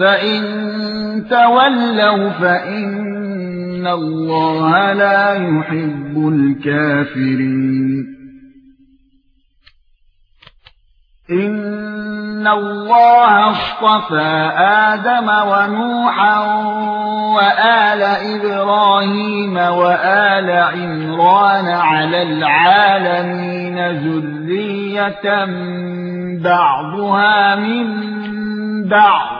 فَإِن تَوَلَّوْا فَإِنَّ اللَّهَ لَا يُحِبُّ الْكَافِرِينَ إِنَّ اللَّهَ اصْطَفَى آدَمَ وَنُوحًا وَآلَ إِبْرَاهِيمَ وَآلَ عِمْرَانَ عَلَى الْعَالَمِينَ ذُرِّيَّةً بَعْضُهَا مِن بَعْضٍ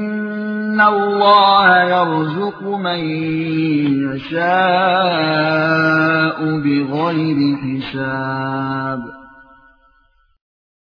اللَّهَ يَرْزُقُ مَن يَشَاءُ بِغَيْرِ حِسَابٍ